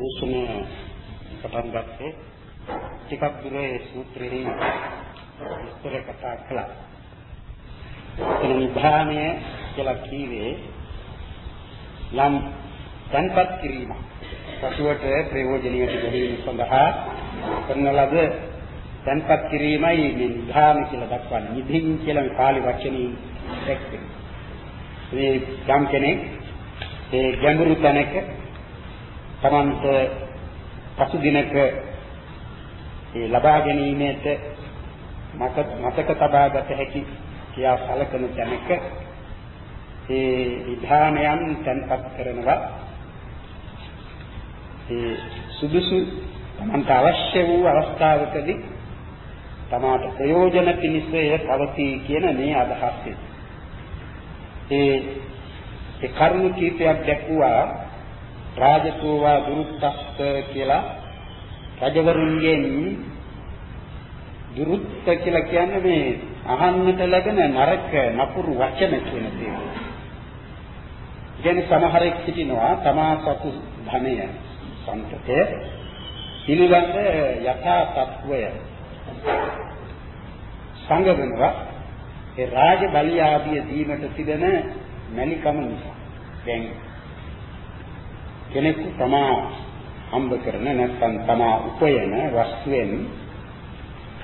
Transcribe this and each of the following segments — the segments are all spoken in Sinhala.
දේශනය පටන් ගත්තේ ටිකක් දුර ඒ සූත්‍රයේ විස්තර කතා කළා. එන නිධානය කියලා කීවේ යම් තන්පත් කිරීම. පසුවට ප්‍රයෝජනීය ගැනීම සඳහා කරන ලද තන්පත් කිරීමයි මේ නිධාන කියලා දක්වන්නේ. නිධින් කියලා මේ පාලි වචනේ දැක්කේ. මේ යම් කෙනෙක් ඒ ගැඹුරු තැනක තමන්ට පසු දිනක ඒ ලබා ගැනීමට මතක තබා ගත හැකි කියා සැලකෙන තැනක ඒ විධානයන් තන්පත් කරනවා ඒ සුදුසු තමන්ට අවශ්‍ය වූ අවස්ථාවකදී තමාට ප්‍රයෝජන පිණිස එය පවතී කියන මේ අදහසයි. ඒ ඒ කරුණු කීපයක් දැක්වුවා රාජතෝවා දුරුත්තස්ස කියලා රජවරුන්ගෙන් දුරුත්ත කියලා කියන්නේ මේ අහන්නට ලැබෙන නරක නපුරු වචන කියන දේ. කියන්නේ සමහරෙක් සිටිනවා තමා සතු ධනය සම්පතය පිළිබඳ යථා තත්වය සංගමනවා ඒ රාජ බලිය ආදී දීමට තිබෙන මැලිකම නිසා. දැන් කෙනෙකු තමා හම්බ කරන නැත්නම් තමා උපයන වස්තුවෙන්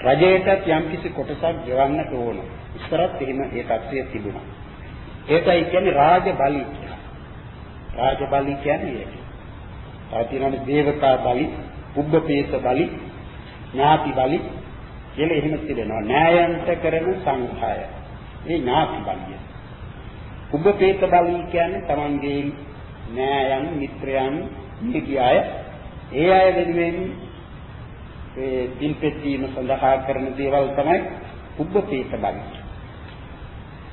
රජයටත් යම්කිසි කොටසක් ගෙවන්නට ඕන. ඉස්සරත් එහෙම ඒ தත්ත්වය තිබුණා. ඒකයි කියන්නේ රාජ බලි කියලා. රාජ බලි කියන්නේ ඒක. තව තියෙනවා දේවතා බලි, පුබ්බපේත බලි, ඥාති බලි කියලා එහෙම තිබෙනවා. න්යායන්ත කරන සංඛාය. මේ ඥාති බලිය. පුබ්බපේත බලි කියන්නේ Tamanගේ නෑයන් මිත්‍රයන් නිකී අය ඒ අය වෙනුවෙන් ඒ දින්පෙත් දීම සඳහා කරන දේවල් තමයි පුබ්බපේත බලි.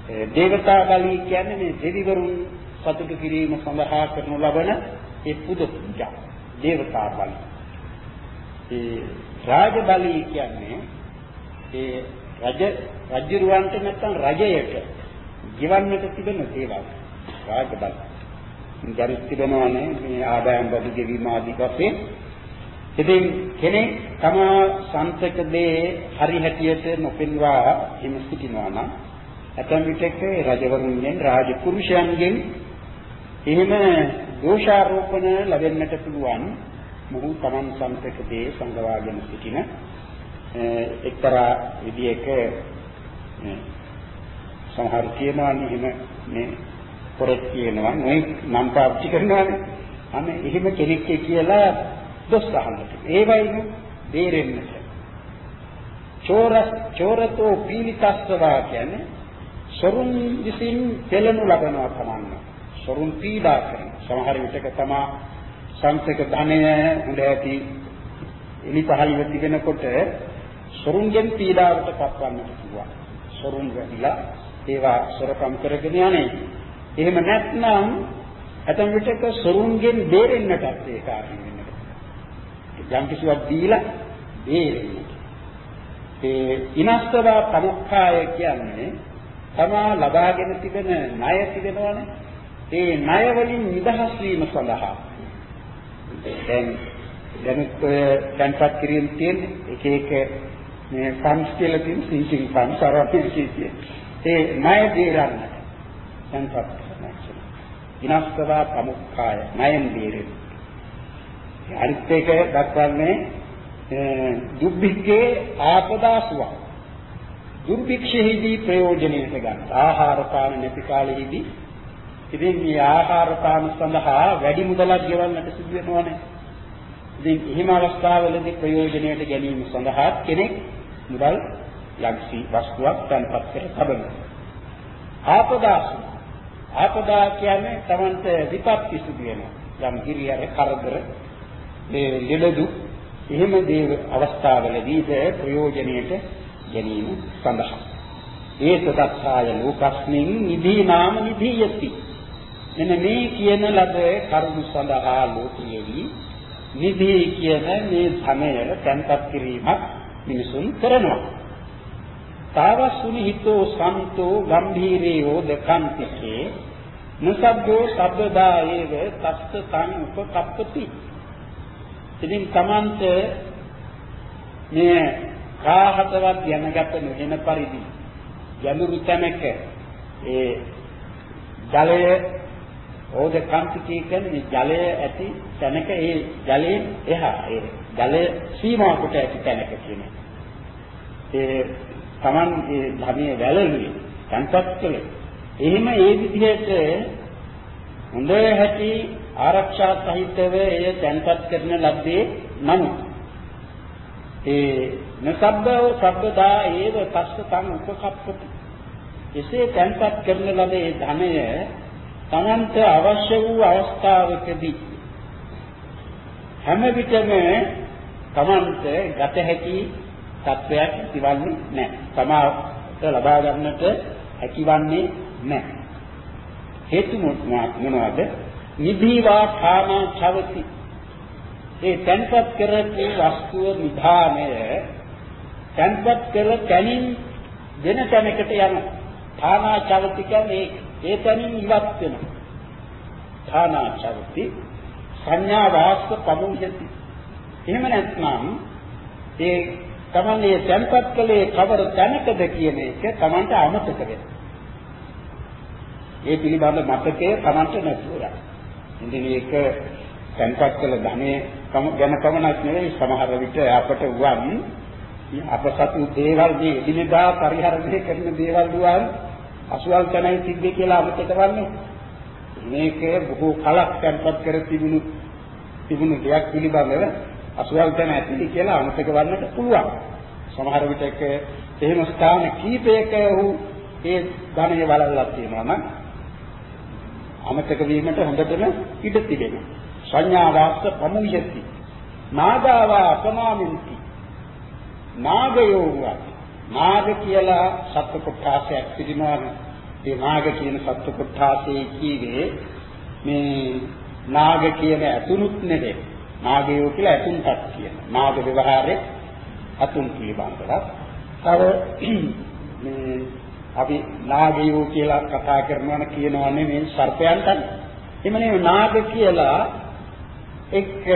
ඒ දේවතා බලි කියන්නේ මේ දෙවිවරුන් සතුටු කිරීම සඳහා කරනු ලබන ඒ පුද පූජා. දේවතා බලි. ඒ රාජ බලි කියන්නේ ඒ රජ රජුරවන්ට නැත්නම් රජයට ගිවන්නට තිබෙන දේවල්. රාජ බලි. ජරිත් තිබෙනවානේ මේ ආදායම් බදු ගෙවීම ආදී වශයෙන්. ඉතින් කෙනෙක් තමා සම්පතක දේ හරි හැටියට නොපෙන්වා හිම සිටිනවා නම් ඇතැම් විටක රජවරුන්ගෙන් රාජපුරුෂයන්ගෙන් එහෙම දෝෂාරෝපණ ලැබෙන්නට පුළුවන් මොහු තමන් සම්පතක දේ සංගවාගෙන සිටින එක්තරා විදියක සමහර කියනවානේ එහෙම මේ පොරක් කියනවා නොයි නම් පාවිච්චි කරනවානේ. අන්න එහෙම කෙනෙක් කියලා දොස් අහන්නට. ඒ වයින් බේරෙන්නට. චෝරස් චෝරතෝ පීලිතස්සවා කියන්නේ සොරුන් විසින් පෙළනු ලබනවා තමන්න. සොරුන් පීඩා කරන. සමහර විටක තමා සංසක ධනය හොඳ ඇති එලි පහළිව තිබෙනකොට සොරුන්ගෙන් පීඩාවට පත්වන්නට පුළුවන්. සොරුන් වැඩිලා ඒවා සොරකම් කරගෙන යන්නේ. එහෙම නැත්නම් ඇතම් විටක සොරුන්ගෙන් බේරෙන්නටත් ඒ කාර්ය වෙන්නට. යම් කිසිවක් දීලා බේරෙන්න. ඒ ඉනස්තවා ප්‍රමුඛාය කියන්නේ තමා ලබාගෙන තිබෙන ණය තිබෙනවනේ. ඒ ණය වලින් නිදහස් වීම සඳහා දැන් දැනුත් ඔය තැන්පත් කිරීම තියෙන එක එක මේ ෆන්ඩ්ස් කියලා තියෙන සීටින් ෆන්ඩ්ස් අරගෙන සිටියේ. ඒ ණය බේරන්න තැන්පත් විනාශකවා ප්‍රමුඛාය ණයෙන් බේරෙන. අනිත් එක දක්වන්නේ දුබ්බික්කේ ආපදාසුව. දුර්භික්ෂෙහිදී ප්‍රයෝජනෙට ගන්න. ආහාර පාන නැති කාලෙහිදී ඉතින් මේ ආහාර පාන සඳහා වැඩි මුදලක් ගෙවන්නට සිදු වෙනවනේ. ඉතින් එහෙම අවස්ථාවලදී ප්‍රයෝජනයට ගැනීම සඳහා කෙනෙක් මුදල් යම්සි වස්තුවක් තන්පත් කර තබනවා. ආපදාසුව ආපදා කියන්නේ Tamanට විපත්ති සිදු වෙනවා. යම් හිරියර කරදර මේ ලෙඩදු එහෙම දේව අවස්ථාවලදීද ප්‍රයෝජනයට ගැනීම සඳහා. ඒ සත්‍යය ලෝකස්මින් නිදී නාම නිදීයති. මෙන්න මේ කියන ලද කරුණු සඳහා ලෝකයේදී නිදී කියන මේ ධනය තැන්පත් කිරීමක් මිනිසුන් කරනවා. තාවසුනි හිතෝ සන්තෝ ගම්භීරයෝ දකන්තිකේ නසබ්බෝ සබ්බදා ඒව තස්ස තං උපකප්පති ඉතින් Tamante මේ කාහතවත් දැනගත නොවන පරිදි යනුරු තැනක ඒ ජලය ඕද කම්පිතී කියන්නේ ජලය ඇති තැනක ඒ ජලයෙන් එහා ඒ ජලය සීමා කොට ඇති තැනක කියන්නේ. ඒ Taman ඒ ධර්මයේ වැළලුවේ සංපත් කළේ. එහෙම ඒ විදිහට හොඳ හැටි ආරක්ෂා සහිතව එය තැන්පත් කරන ලද්දේ නමුත් ඒ නසබ්බව සබ්බදා ඒව තස්ස තං උපකප්පති එසේ තැන්පත් කරන ලද ඒ ධනය තමන්ට අවශ්‍ය වූ අවස්ථාවකදී හැම විටම තමන්ට ගත හැකි තත්වයක් ඉතිවන්නේ නැහැ. සමාවට ලබා ගන්නට හැකිවන්නේ නැහැ. හේතු මොනවාද? නිදීවා කාමා චවති. ඒ තන්පත් කරපු වස්තුව නිධානය තන්පත් කර තැනින් වෙන තැනකට යන කාමා චවති කියන්නේ ඒ තැනින් ඉවත් වෙනවා. කාමා චවති සංඥා වාස්ස පමුහ්‍යති. එහෙම නැත්නම් ඒ තමන්නේ තන්පත් කලේ කවර තැනකද කියන එක Tamanට අමතක වෙනවා. ඒ පිළිබඳ මතකය Tamanට නැතුව යනවා. ඉතින් මේක තැන්පත් කළ ධනෙ ගැන පමණක් නෙවෙයි සමහර විට අපට වන් අපසතු දේවල් මේ එදිනෙදා පරිහරණය කරන දේවල් දුවන් අසුවල් තැනයි තිබ්බේ කියලා අපිට වන්නේ මේක බොහෝ කලක් තැන්පත් කර තිබුණු තිබුණු දෙයක් පිළිබඳව අසුවල් තැන ඇතිලි කියලා අමතක වන්නට පුළුවන් සමහර විටක එහෙම ස්ථාන කීපයක වූ ඒ ධනය වලල්ලක් තියෙනවා නම් අමතක වීමට හොඳටම ඉඩ තිබෙනවා. සංඥා වාස්ස ප්‍රමුයති. නාගාවා අපමාමින්ති. නාගයෝ නාග කියලා සත්ව කොටාසයක් තිබෙනවා. ඒ නාග කියන සත්ව කොටාසේ කීවේ මේ නාග කියන ඇතුණුත් නෙවේ. නාගයෝ කියලා ඇතුන්ටත් කියන. නාග ව්‍යවහාරයේ අතුන් පිළිබඳව. තව මේ අපි නාගයෝ කියලා කතා කරනවා කියනවා නෙමෙයි සර්පයන්ට. එම නෙමෙයි නාග කියලා එක්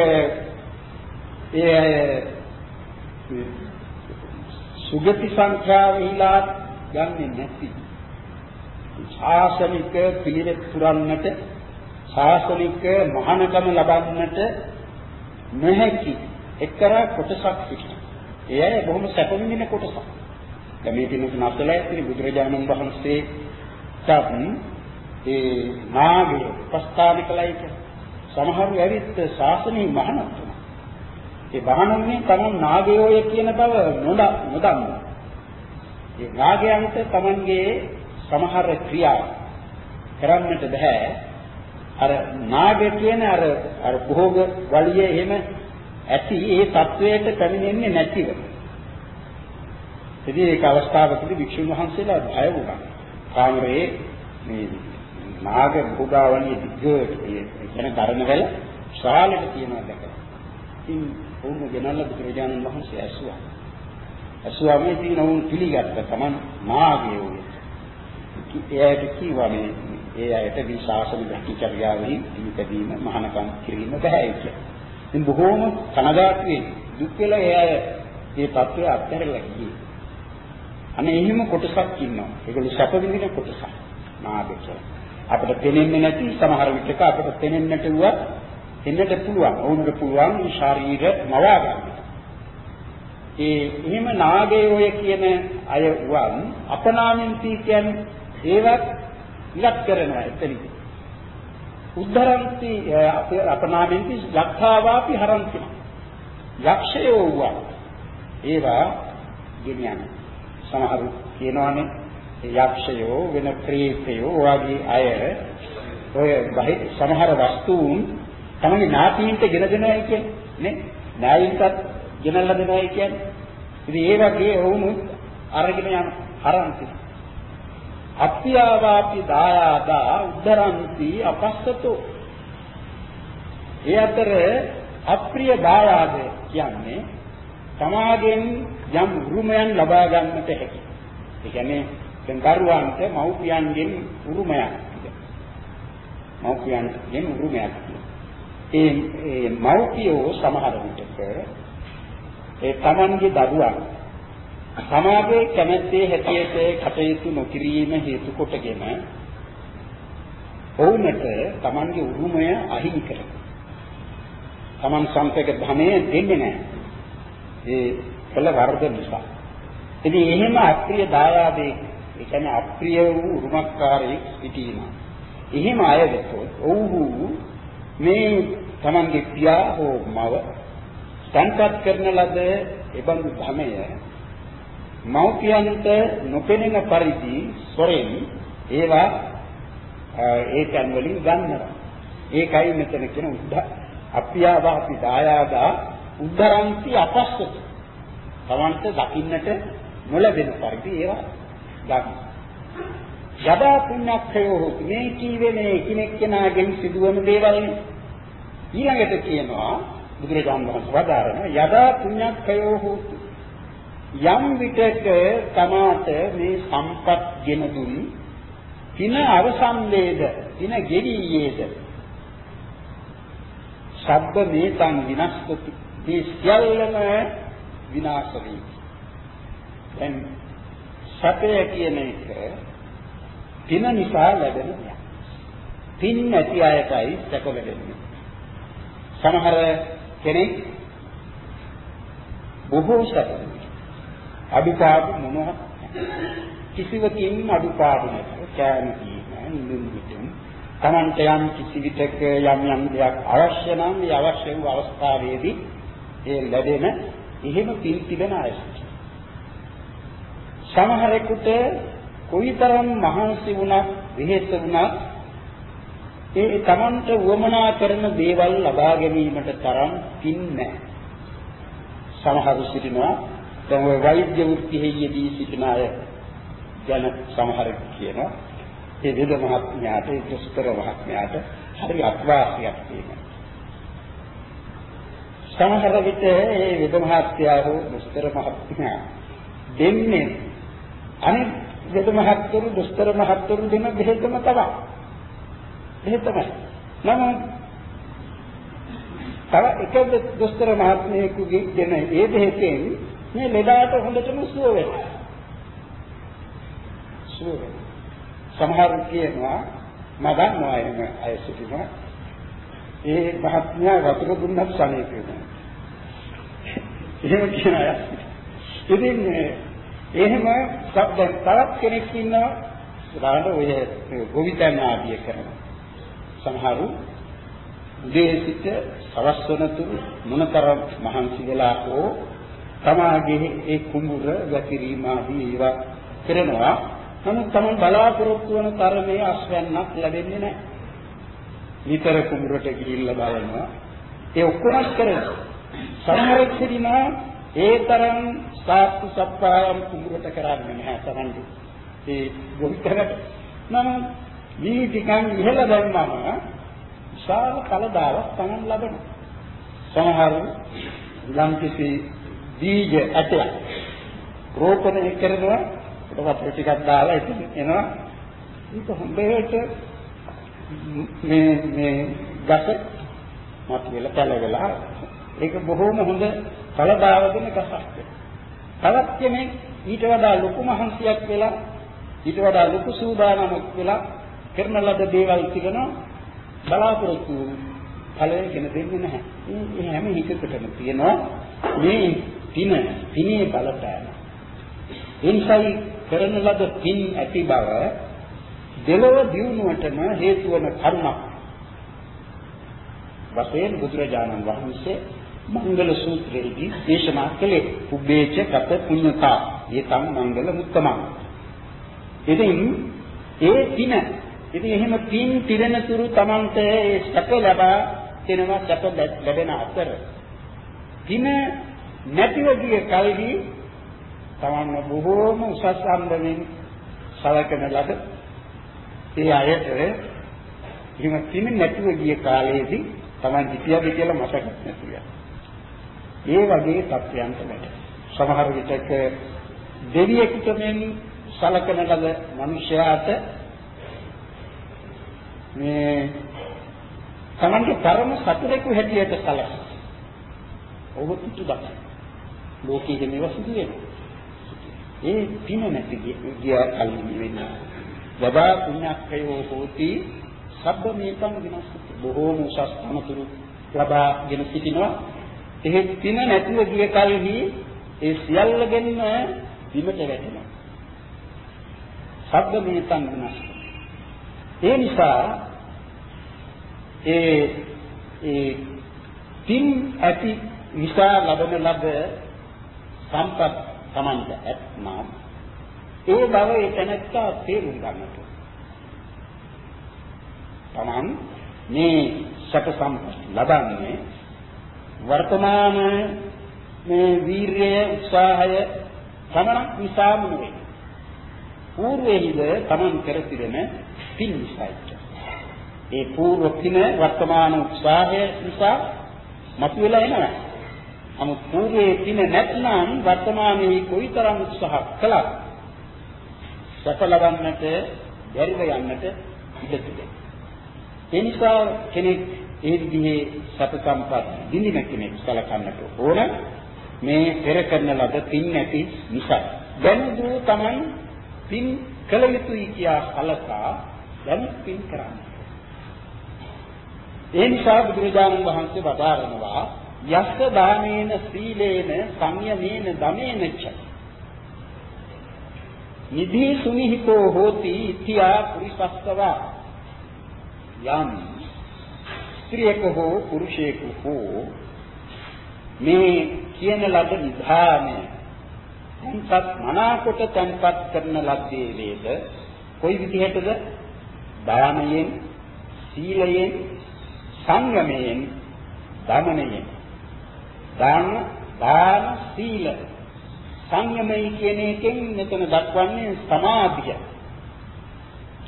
ඒ සුගති සංඛ්‍යාවෙහිලා යන්නේ නැති. ශාසනික පිළිවෙත් පුරන්නට ශාසනික මහානකම ලබන්නට නොහැකි එක්තරා කොටසක් සිටිනවා. එය බොහොම සැප විඳින කොටසක්. දැන් මේ පිළිතුරු නැසලා ඉතින් බුදුරජාණන් වහන්සේ තත් ඒ නාගය ප්‍රස්ථාන කළයි කියන්නේ. සමහරු ඇවිත් ශාසනීය මහානත් ඒ බහනන්නේ තමන් නාගයෝය කියන බව නොදන්න. ඒ නාගයන්ට තමන්ගේ සමහර ක්‍රියා කරන්නට බෑ. අර නාග කියන අර අර භෝග වලිය එහෙම ඇති ඒ තත්වයට පැමිණෙන්නේ නැතිව. ඉතින් ඒක අවස්ථාවකදී වික්ෂුන් වහන්සේලා බය වුණා. කාමරේ මේ නාග භෝගාවණිය දිගට ඒ කියන ධර්මවල ශාලෙට තියනවා දැකලා. ඉතින් වුණ ගෙනල්ලා බුදුරජාණන් වහන්සේ ඇසුවා. ඇසුවාම ඉතින් වුන් පිළිගත්ත තමන් නාගයෝ වූ. එයාට කිව්වා මේ ඒ අයට මේ ශාසන ධර්මචර්යාවෙහි පිළිපැදීම මහානකම් කිරීම බෑ කියලා. ඉතින් බොහෝම කනගාටුවේ දුක් වෙලා එයා ඒ தත්ත්වය අත්හැරලා ගියේ. අනේ එහෙම කොටසක් ඉන්නවා. ඒගොල්ලෝ සැප විඳින කොටසක්. නාග කියලා. අපිට පෙනෙන්නේ නැති සමහර විටක අපිට පෙනෙන්නට වුණා එන්නට පුළුවන්. වුණට පුළුවන් ශාරීර මවා ගන්න. ඒ එහෙම නාගයෝය කියන අය වන් අපනාමින්ති කියන්නේ ඒවත් ඉලක්ක කරනවා එතනදී. උද්ධරන්ති අපනාමින්ති ලක්ඛාවාපි හරන්ති. යක්ෂයෝ වුණා. ඒවා ගෙනියන්නේ සමහරු කියනවානේ යක්ෂයෝ වෙන ප්‍රේතයෝ වගේ අය ඔය බහි සමහර වස්තුන් තමයි නාපීන්ට ගෙන දෙනවයි කියන්නේ නේ නායින්ටත් ගෙනල්ලා දෙනවයි කියන්නේ ඉතින් ඒ වගේ වුණු අරගෙන යන හරන්ති අත්‍යාවාපි දායාදා උද්ධරන්ති අපස්සතෝ ඒ අතර අප්‍රිය දායාද කියන්නේ සමාගෙන් යම් උරුමයන් ලබා ගන්නට හැකි. ඒ කියන්නේ දැන් දරුවන්ට මව්පියන්ගෙන් උරුමයක්. මව්පියන්ගෙන් උරුමයක්. ඒ ඒ මෞපියෝ සමහර විටක ඒ Tamanගේ දරුවන් සමාජයේ කැමැත්තේ හැටියට කටයුතු නොකිරීම හේතු කොටගෙන ඔවුන්ට Tamanගේ උරුමය අහිමි කරනවා. Taman සම්පේක ධමය දෙන්නේ නැහැ. ඒ කළ වර්ධ නිසා. ඉතින් එහෙම අප්‍රිය දායාදේ ඒ කියන්නේ අප්‍රිය වූ උරුමකාරයෙක් සිටීම. එහෙම අය වෙතොත් ඔව්හු මේ Tamanගේ පියා හෝ මව සංකප්ප කරන ලද එබඳු ධමය මෞපියන්ට නොපෙනෙන පරිදි සොරෙන් ඒවා ඒ තැන් වලින් ගන්නවා. ඒකයි මෙතන කියන උද්ද අප්‍රියාවාපි දායාදා උද්ධරන්ති අපස්සත. තමන්ට දකින්නට නොලැබෙන පරිදි ඒවා ගන්න. යදා පුණ්‍යක්ඛයෝ මේ කීවේ මේ එකිනෙක කෙනාගෙන් සිදුවන දේවල් ඊළඟට කියනවා බුදුරජාණන් වහන්සේ වදාරන යදා පුණ්‍යක්ඛයෝ හෝතු යම් විටක තමාට මේ සම්පත් ගෙන දුන් පින අවසන් වේද පින ගෙවියේද? සබ්බ මේතං විනස්සති. මේ සියල්ලම විනාශ වේ දැන් සතය කියන එක පින නිසා ලැබෙන දෙයක්. පින් නැති අයටයි සැක ලැබෙන්නේ. සමහර කෙනෙක් බොහෝ සැක අඩුපාඩු මොනවත් කිසිවකින් අඩුපාඩු නැත කෑම කීම නිදුන් විතුම් Tamante යම් කිසි විටක යම් යම් දෙයක් අවශ්‍ය නම් ඒ අවශ්‍ය වූ අවස්ථාවේදී ඒ ලැබෙන එහෙම පින් තිබෙන අය සමහරෙකුට කොයිතරම් මහන්සි වුණත් විහෙත් වුණත් ඒ තමන්ට වමනා කරන දේවල් ලබා ගැනීමට තරම් පින් නැහැ. සමහරු සිටිනවා දැන් ওই වෛද්‍ය වෘත්තියෙහිදී සිටින අය ගැන සමහරෙක් කියනවා ඒ වේද මහත්මයාට ඒ දුෂ්කර මහත්මයාට හරි අත්වාසියක් තියෙනවා. සමහර විට ඒ වේද මහත්මයා හෝ දුෂ්කර මහත්මයා දෙන්නේ අනිත් වේද මහත්තුරු දුෂ්කර මහත්තුරු දෙන බෙහෙතම තමයි. බෙහෙතමයි. නමුත් තව එක දුෂ්කර මහත්මයෙකුගේ දෙන ඒ බෙහෙතෙන් මේ ලෙඩාට හොඳටම සුව වෙනවා. සුව වෙනවා. සමහර කියනවා මම දන්නවා එහෙම අය සිටිනවා. ඒ මහත්මයා වතුර දුන්නත් සනීප වෙනවා. එහෙම කියන අය. ඉතින් එහෙම සබ්ද තවත් කෙනෙක් ඉන්නවා. උදාහරණ ඔය ගෝවිතන් ආදිය කරනවා. සමහරු උදේ සිට සවස් වනතුරු මොනතරම් මහන්සි වෙලා හෝ තමාගේ ඒ කුඹුර වැතිරීම ආදී ඒවා කරනවා නමුත් තමන් බලාපොරොත්තු වන තරමේ අස්වැන්නක් ලැබෙන්නේ නැහැ. විතර කුඹුරට ගිහිල්ලා බලනවා. ඒ ඔක්කොම කරනවා. සමහරෙක් සිටිනා ඒ තරම් සාත්තු සප්පායම් කුඹුරට කරන්නේ නැහැ තමන්ගේ. ඒ ගොවිතැනට. නමුත් මේ ටිකන් ඉහළ දැම්මම විශාල කලදාවක් තමන් ලබනවා. සමහරු යම් කිසි බීජ ඇටයක්. රෝපණය කරනවා. වතුර ටිකක් දාලා ඉතින් එනවා. ඒක හොඳට මේ මේ ගස මත වෙලා පැලවෙලා ඒක බොහොම හොඳ ඵලදාව දෙන ගසක්. තවත් කෙනෙක් ඊට වඩා ලොකු මහන්සියක් වෙලා ඊට වඩා ලොකු සූදානමක් වෙලා කරන ලද දේවල් තිබෙනවා. බලාපොරොත්තු ඵලයෙන් දෙන්නේ නැහැ. මේ හැම එකකටම තියෙනවා. මේ පින පිනේ බලපෑම. එනිසායි කරන ලද පින් ඇති බව දෙලොව දියුණුවටම හේතු වන කරුණක්. වශයෙන් බුදුරජාණන් වහන්සේ මංගල සූත්‍රයේදී දේශනා කළේ උබ්බේච කත පුඤ්ඤතා ඒතම් මංගල මුත්තමං. ඉතින් ඒ පින ඉතින් එහෙම පින් පිරෙන තුරු Tamante ඒ සැප ලබා දෙනවා සැප ලැබෙන අතර පින නැතිව ගිය කල්හි තමන්න බොහෝම උසස් අන්දමින් සලකන ලද ඒ අයට එහෙම කිමෙන් නැතුව ගිය කාලයේදී Taman හිතියද කියලා මතකත් නැතුව. ඒ වගේ තත්ත්වයන්ට වැඩ. සමහර විටක දෙවියෙකුට මෙන් සලකන ලද මිනිසයාට මේ තමන්ගේ පරම සතුරෙකු හැටියට සැලකෙන. ඔබ පිටුදක්. ලෝකයේ මේවා සිදු වෙනවා. ඒ පින නැති ගිය කල්හි වෙන්නේ. යබා පුණ්‍යක්ඛයෝ හෝති සබ්බ මේකම් විනාශති. බොහෝම උසස් අනතුරු ලබාගෙන සිටිනවා. එහෙත් පින නැතිව ගිය කල්හි ඒ සියල්ලගෙන්ම බිමට වැටෙනවා. සබ්බ මේකම් විනාශති. ඒ නිසා ඒ ඒ පින් ඇති නිසා ලබන ලබ සම්පත් Tamanta ඇත්මා. ඒ බව ඒ තැනත්තා තේරුම් ගන්නට. තමන් මේ සැප සම්පත් ලබන්නේ වර්තමාන මේ වීරිය උත්සාහය තමනක් නිසාම නෙවෙයි. పూర్වෙහිද තමන් කර තිබෙන පින් නිසායි. ඒ పూర్ව පින වර්තමාන උත්සාහය නිසා මතුවලා එනවා. නමුත් పూర్වයේ පින නැත්නම් වර්තමානයේ කොයිතරම් උත්සාහ කළත් සඵල ලබන්නට බැරිව යන්නට ඉඩ තිබේ. ඒ නිසා කෙනෙක් ඒ විදිහේ සත සම්පත් විඳින කෙනෙක් සලකන්නට ඕන මේ පෙර කරන ලද පින් නැති නිසා. දැන් දූ තමයි පින් කළ යුතුයි කියා සලකා දැන් පින් කරන්නේ. ඒ නිසා බුදුරජාණන් වහන්සේ වදාරනවා යස්ස දානේන සීලේන සංයමේන දමේන ච. නිධි සුනිහිතෝ හෝති ඉත්‍යා පුරිසස්සව. යම් ස්ත්‍රියක හෝ පුරුෂයෙක හෝ මේ කියන ලද නිධානය තන්පත් මනාකොට තන්පත් කරන ලද්දේ වේද? කොයි විදිහටද? දානයෙන් සීලයෙන් සංයමයෙන් දමනයෙන් දාන දාන සීල සංයමයි කියන එකෙන් මෙතන දක්වන්නේ සමාධිය.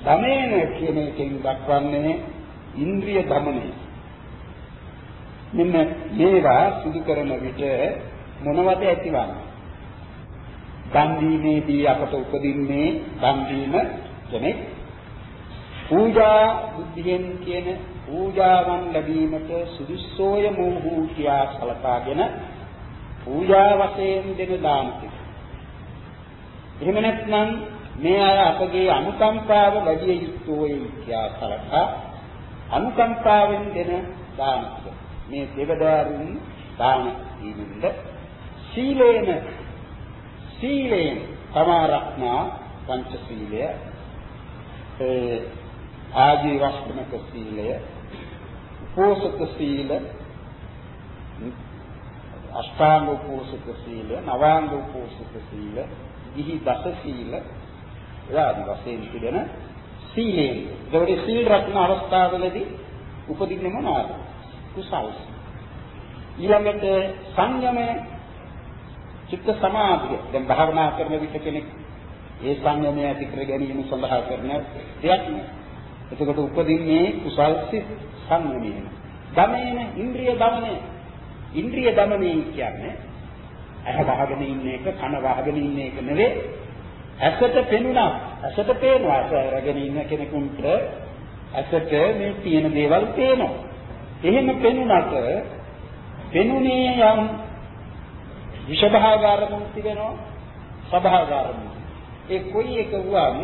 දමේන කියන එකෙන් දක්වන්නේ ඉන්ද්‍රිය දමනය. මෙන්න මේවා සිදු කරන විට මොනවද ඇතිවන්නේ? දන් දීමේදී අපට උපදින්නේ දන් දීම කෙනෙක් පූජා බුද්ධියෙන් කියන පූජාවන් ලැබීමට සුදුස්සෝය මොහු කියා සලකාගෙන පූජා වශයෙන් දෙන දාන එහෙම නැත්නම් මේ අය අපගේ අනුකම්පාව ලැබිය යුතුයි කියා සලකා අනුකම්පාවෙන් දෙන දාන මේ දෙවදාරුන් දාන දීමෙන්ද සීලේන සීලේන සමාරක්ෂා පංච සීලය ඒ ආජීවස්මක සීලය උපෝසත සීල අෂ්ටාංග උපෝසත සීල නවාංග උපෝසත සීල ගිහි දස සීල ආදි වශයෙන් තිබෙන සීලේ ඒකට සීල් රත්න අවස්ථාවලදී උපදින්නේ මොනවාද? කුසල්. ඊළඟට සංයමය චිත්ත සමාධිය. දැන් භාවනා කරන විට කෙනෙක් ඒ සංයමය ඇති කර ගැනීම සඳහා කරන දෙයක් නේ. එතකොට උපදින්නේ කුසල් සිත් සංයමයෙන්. දමේන ඉන්ද්‍රිය දමනය. ඉන්ද්‍රිය දමනය කියන්නේ ඇහ වහගෙන ඉන්න එක, කන වහගෙන ඉන්න එක නෙවෙයි. ඇසට පෙනුණා. ඇසට පේනවා. ඇස රැගෙන ඉන්න කෙනෙකුට ඇසට මේ තියෙන දේවල් පේනවා. එහෙම පෙනුනට පෙනුනේ යම් විෂභාගාරමුන් තිබෙනවා. සභාගාරමුන්. ඒ කොයි එක වුවම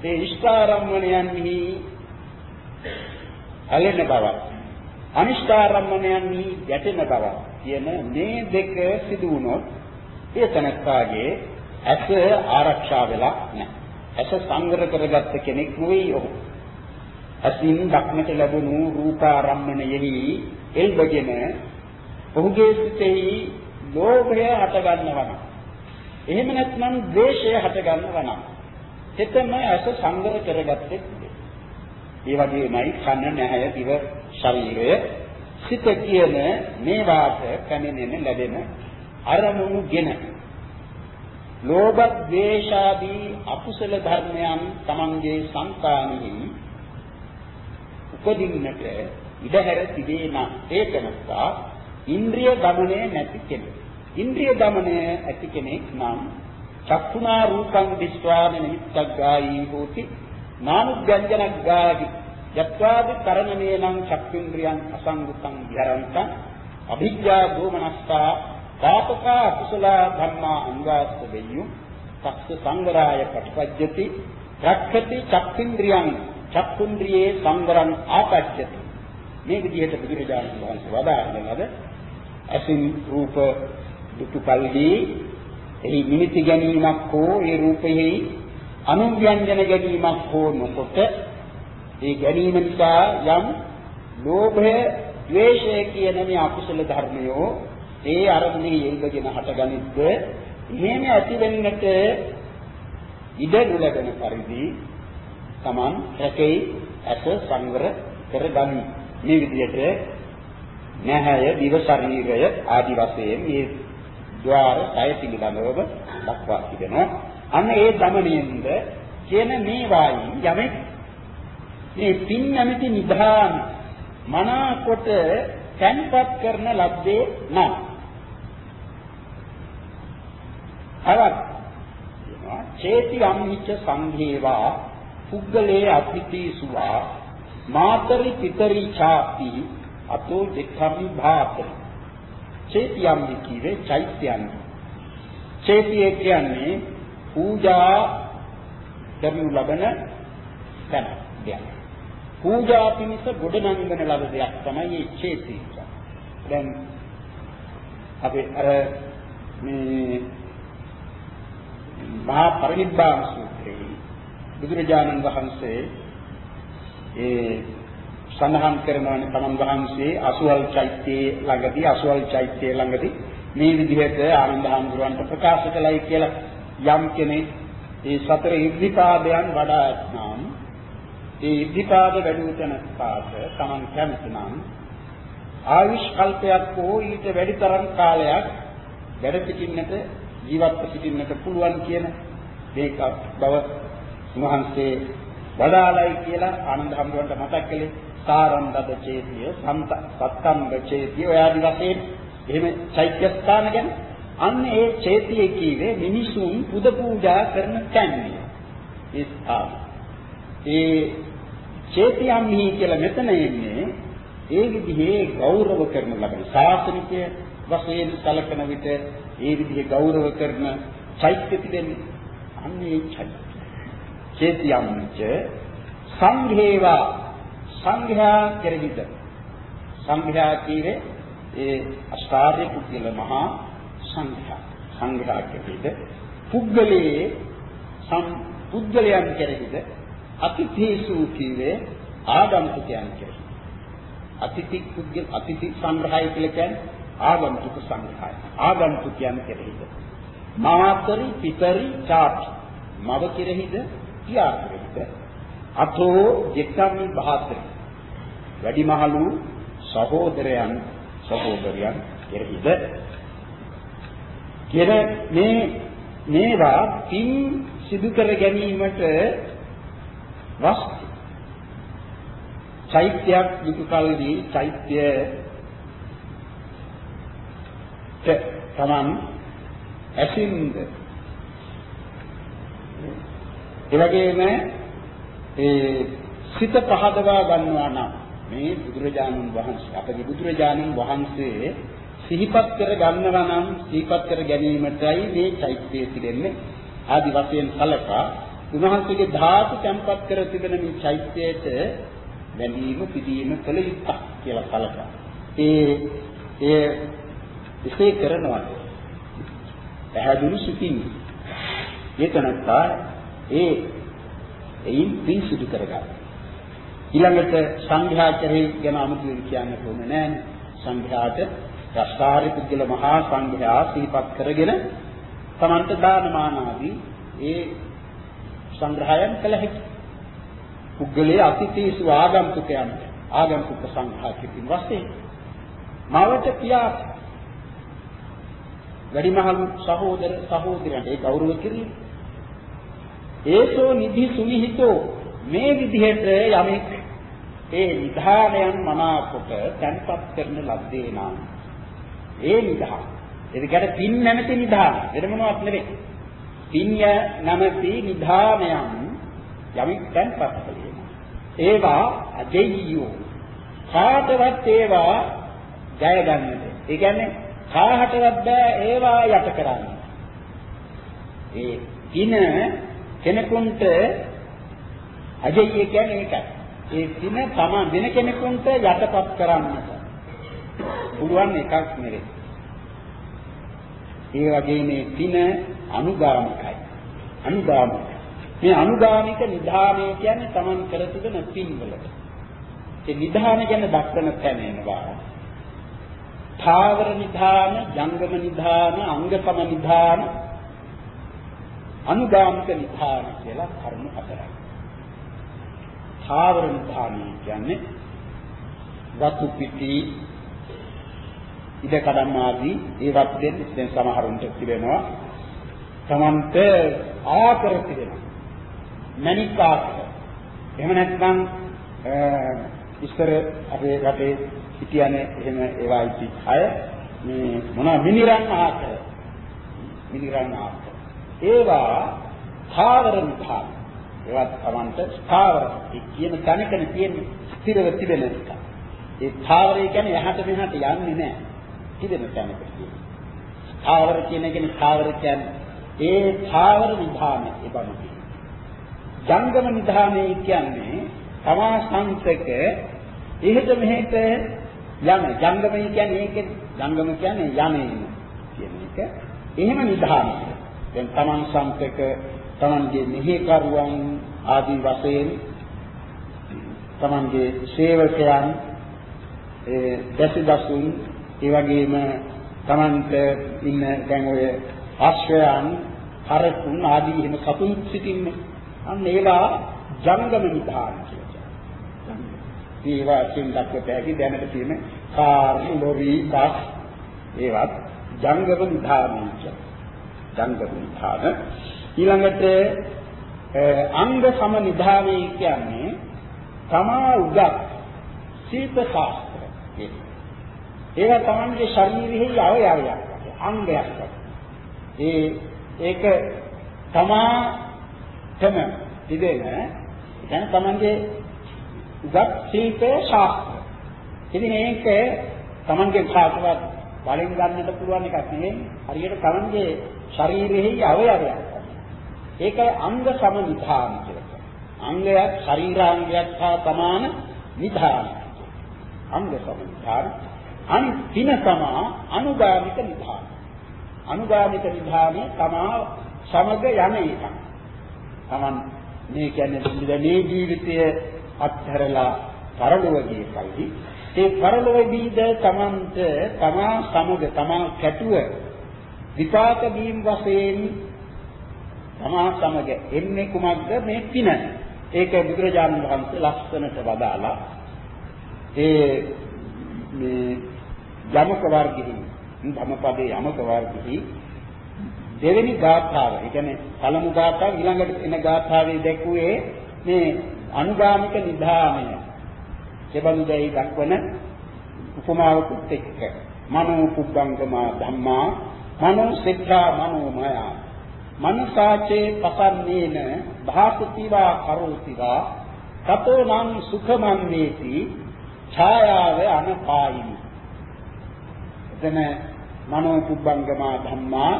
ඒ ඉෂ්ඨාරම්මණයන්හි ඇලෙන බව අනිෂ්ඨාරම්මණයන්හි ගැටෙන බව කියන මේ දෙක සිදු වුණොත් ඒ තනත්තාගේ ඇස ආරක්ෂා වෙලා නැහැ. ඇස සංවර කරගත්ත කෙනෙක් නෙවෙයි ඔහු. අසින් දක්නට ලැබුණු රූපාරම්මණයෙහි එල්බගෙන ඔහුගේ සිතෙහි ලෝභය හට ගන්නවා. එහෙම නැත්නම් ද්වේෂය හට ගන්නවා නම් එතන ඇස සංවර කරගත්තේ ඒ වගේමයි කන නැහැය දිව ශරීරය සිත කියන මේ වාට පැමිණෙන ලැබෙන අරමුණුගෙන ලෝභ ද්වේෂාදී අකුසල ධර්මයන් Tamanගේ සංකානෙහි උපදින්නට ඉඩහැර තිබේ නම් ඒක නිසා ඉන්ද්‍රිය දමනය නැති කෙනෙක්. ඉන්ද්‍රිය දමනය ඇති කෙනෙක් නම් චක්කුණා රූපං දිස්වාන නිමිත්තක් ගායි හෝති නානුග්ගංජනක් ගායි යත්වාදි කරණමේනං චක්ඛුන්ද්‍රියං අසංගතං විහරන්තං. අභිජ්ජා දෝමනස්සා පාපක අකුසල ධම්මා අංගාස්ස වෙය්‍යු සක්ස සංවරාය පටිපජ්ජති. රක්ඛති චක්ඛුන්ද්‍රියං චක්ඛුන්ද්‍රියේ සංවරං ආපජ්ජති. මේ විදිහට බුදුරජාණන් වහන්සේ වදාළන ලද අසින් රූප දුටු කල්හි එහි නිමිති ගැනීමක් හෝ ඒ රූපෙහි අනුව්‍යංජන ගැනීමක් හෝ නොකොට ඒ ගැනීම නිසා යම් ලෝභය, ද්වේෂය කියන මේ අකුසල ධර්මයෝ ඒ අරමුණේ යෙදගෙන හටගනිද්ද එහෙම ඇති වෙන්නට ඉඩ නොලැබෙන පරිදි Taman රැකේ ඇස සංවර කරගනි. මේ විදිහට නැහැය, දිව ශරීරය ආදි වශයෙන් මේ ద్వාර සය පිළිබඳව දක්වා තිබෙනවා. අන්න ඒ දමණයෙන්ද කියන මේ වායින් යමෙක් මේ පින් නැමැති නිධාන මනාකොට තැන්පත් කරන ලද්දේ නම්. අවත් චේති අම්හිච්ච සංඝේවා පුද්ගලේ අතිතිසුවා මාතරි පිතරි ඡාපි අතෝ දෙක්ඛමි භාතරි චේතියම්හි කීවේ චෛත්‍යයන්හි චේතිය කියන්නේ පූජා කරනු ලබන තැන දෙයක්. පූජා පිණිස ගොඩනංවන ලද දෙයක් තමයි මේ චේතිය දැන් අපි අර මේ මහා පරිනිබ්බාන සූත්‍රයේ බුදුරජාණන් වහන්සේ ඒ සඳහන් කරනවානේ තමන් වහන්සේ අසුවල් චෛත්‍යයේ ළඟදී අසුවල් චෛත්‍යයේ ළඟදී මේ විදිහට ආනන්ද හාමුදුරන්ට ප්‍රකාශ කළයි කියලා යම් කෙනෙක් ඒ සතර ඉද්ධිපාදයන් වඩා නම් ඒ ඉද්ධිපාද වැඩි තැන පාස තමන් කැමති නම් ආයුෂ් කල්පයක් හෝ ඊට වැඩි තරම් කාලයක් වැඩ සිටින්නට ජීවත් සිටින්නට පුළුවන් කියන මේක බව මහන්සේ වදාළයි කියලා ආනන්ද හැමෝටම මතක් කළේ. සාරම්බද චේතිය සම්ත සත්තම්බ චේතිය. ඔය ආදි වශයෙන් එහෙම චෛත්‍ය ස්ථාන ගැන අන්න ඒ චේතිය කීවේ මිනිසුන් පුද පූජා කරන තැන්නේ. ඒ ස්ථාන ඒ චේතියම්හි කියලා මෙතන එන්නේ ඒ විදිහේ ගෞරව කරන ලබන ශාසනික වශයෙන් සැලකන විට ඒ විදිහේ ගෞරව කරන චෛත්‍ය තිබෙන්නේ. අන්න ඒ චෛත්‍ය. චේතියම්ච සංඝේවා සංඝයා කෙරෙහිද? සංඝයා කීවේ ඒ අෂ්ටාර්ය කුද්ධල මහා සංඝයා. සංඝයා කෙරෙහිද? පුද්ගලයේ සම් පුද්ගලයන් කෙරෙහිද? අතිථේසු කීවේ ආගන්තුකයන් කෙරෙහි අතිථි පුද්ගල අතිථි සංග්‍රහය කියලා කියන්නේ ආගන්තුක සංග්‍රහය ආගන්තුකයන් කෙරෙහිද? මාතරි පිතරි චාපි මව කෙරෙහිද? පියා කෙරෙහිද? අතෝ ජෙක්කම්මි බහතර වැඩිමහලු සහෝදරයන් සහෝදරයන් කෙරෙහිද? කියන මේ මේවා පින් සිදු කර ගැනීමට වස්තු චෛත්‍යයක් විතු කල්හි චෛත්‍ය තමන් ඇසින්ද? ඒ වගේම ඒ සිත පහදවා ගන්නවා නම් මේ බුදුරජාණන් වහන්සේ අපගේ බුදුරජාණන් වහන්සේ සිහිපත් කර ගන්නවා නම් සිහිපත් කර ගැනීමටයි මේ චෛත්‍යය තිබෙන්නේ. ආදි වශයෙන් කලකා උන්වහන්සේගේ ධාතු තැන්පත් කර තිබෙන මේ චෛත්‍යයට වැඳීම පිදීම කළ යුත්තක් කියලා කලකා ඒ ඒ එසේ කරනවා. පැහැදිලි සිටින් ඒතනත්තා ඒ එයින් පින් සිදු කරගන්න. ඊළඟට සංඝයාචරේ ගැන අමුතුවෙන් කියන්න ඕනේ නෑනේ. සංඝයාට රස්තාරි පුද්ගල මහා සංඝයා සීපත් කරගෙන තමන්ට දානමාන ආදී ඒ සංග්‍රහයන් කළ හැකි. පුද්ගලයේ අතිථීසු ආගන්තුකයන් ආගන්තුක සංඝාතිකින් වශයෙන් මවට පියා වැඩිමහල් සහෝදර සහෝදරයන්ට ඒ ගෞරව කිරීම ඒසෝ නිදි සුනිහිතෝ. මේ විදිහට යමෙක් ඒ නිධානයන් මනාකොට තැන්පත් කරන ලද්දේ නම් ඒ නිධාන. එදිකට පින් නැමැති නිධාන. වෙන මොනවත් නෙවෙයි. පින්ය නැමැති නිධානයන් යමෙක් තැන්පත් කළේ. ඒවා අජෙයියෝ. කාටවත් ඒවා ජය ගන්නට. ඒ කියන්නේ කාහටවත් බෑ ඒවා යට කරන්න. ඒ දින කෙනෙකුට අජෙයිය කියන්නේ ඒකයි. ඒ දින තමන් වෙන කෙනෙකුට යටපත් කරන්නට පුළුවන් එකක් නෙවෙයි. ඒ වගේ මේ දින අනුගාමිකයි. අනුගාමික. මේ අනුගාමික නිධානය කියන්නේ තමන් කර තිබෙන පින්වලට. ඒ නිධාන ගැන දක්වන තැන එනවා. ථාවර නිධාන, ජංගම නිධාන, අංගසම නිධාන, අනුගාමික නිධාන කියලා කරුණු හතරයි. ථාවර නිධානය කියන්නේ වතු පිටි ඉඩ කඩම් ආදී ඒවත් දෙන්න දැන් සමහරුන්ට තිබෙනවා. තමන්ට ආකර තිබෙනවා. මණික් ආකර. එහෙම නැත්නම් ඉස්සර අපේ රටේ හිටියනේ එහෙම ඒවා ඉති අය මේ මොනවා මිනිරන් ආකර? මිනිරන් ආකර. ඒවා ස්ථාවර විභාග ඒවත් තමන්ට ස්ථාවර කියන තැනකන තියෙන ස්ථිරව තිබෙන එක ඒ ස්ථාවරය කියන්නේ එහාට මෙහාට යන්නේ නැහැ තිබෙන තැනක තියෙනවා. ස්ථාවර කියන එකනේ ස්ථාවර කියන්නේ ඒ ස්ථාවර නිධාන ඒ බඳු. ජංගම නිධානයේ කියන්නේ තමා සංසක එහෙට මෙහෙට යන ජංගමයි කියන්නේ ඒකේ ජංගම කියන්නේ යන්නේ කියන එක. එහෙම නිධානය. දැන් තමන් සංසක තමන්ගේ මෙහෙකරුවන් ආදී වශයෙන් තමන්ගේ සේවකයන් ඒ දැසිදසුන් ඒ වගේම Tamanට ඉන්න දැන් ඔය ආශ්‍රයයන් හරකුන් ආදී එහෙම සතුන් සිටින්නේ. අන්න ඒවා ජංගම විධාන කියලා. ඒවා කියන දක්වත හැකි දැනට තියෙන කාර්, ලොරි, බස් ඒවත් ජංගම විධාන ජංගම විධාන ඊළඟට අංග සම නිධානයේ කියන්නේ තමා උගත් ශිල්ප ශාස්ත්‍ර කියන්නේ ඒවා Tamanගේ ශරීරෙහි අවයවයක් අංගයක් ඒ ඒක තමාටම තිබෙන දැන් Tamanගේ උගත් ශිල්පේ ශාස්ත්‍ර. ඉතින් ඒක Tamanගේ ශාස්ත්‍රවත් වලින් ගන්නට පුළුවන් එකක් නෙමෙයි. හරියට Tamanගේ ශරීරෙහි අවයවයක්. ඒකයි අංග සම නිධාන කියලා. අංගයක් ශරීරාංගයක් හා සමාන නිධාන. අංග සම නිධාන අනිත් දින තමා අනුගාමික නිධාන. අනුගාමික නිධානය තමා සමග යන එක. තමන් මේ කියන්නේ මේ ජීවිතය අත්හැරලා පරලොවදී කල්හි ඒ පරලොවදීද තමන්ට තමා සමග තමා කැටුව විපාක දීම් වශයෙන් තමා සමග එන්නේ කුමක්ද මේ පින. ඒක බුදුරජාණන් වහන්සේ ලස්සනට වදාලා ඒ මේ යමක වර්ගෙහි ධම්මපදයේ යමක වර්ගෙහි දෙවෙනි ගාථාව. ඒ කියන්නේ පළමු ගාථාව ඊළඟට එන ගාථාවේ දැක්ුවේ මේ අනුගාමික නිධානය. සෙබඳුයි දක්වන උපමාවකුත් එක්ක. මනෝ පුබ්බංගමා ධම්මා මනෝ සිද්ධා මනෝමය. මනසාචේ පසන්නේන භාසතිවා කරෝතිවා තතෝ නම් සුඛමන් වේති ඡායාව අනපායිනි එතන මනෝ පුබ්බංගමා ධම්මා.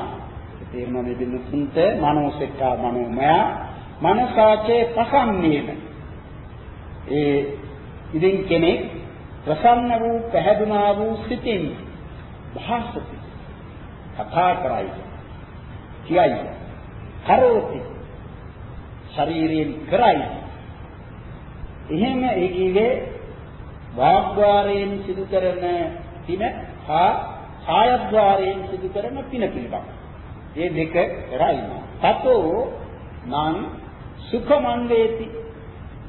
තේරෙන මේ බින්දුන්ට මනෝ සෙට්ටා මනෝමය. මනසාචේ පසන්නේන. ඒ ඉදින් කෙනෙක් ප්‍රසන්න වූ පැහැදුනා වූ සිතින් භාසති. කතා කරයි කියයි කරෝති ශරීරයෙන් කරයි එහෙම ඒ කියේ වාග්්වාරයෙන් සිදු කරන පින හා කායද්්වාරයෙන් සිදු කරන පින පිළිබඳ. මේ දෙක කරයිනවා. තතෝ නම් සුඛමන් වේති.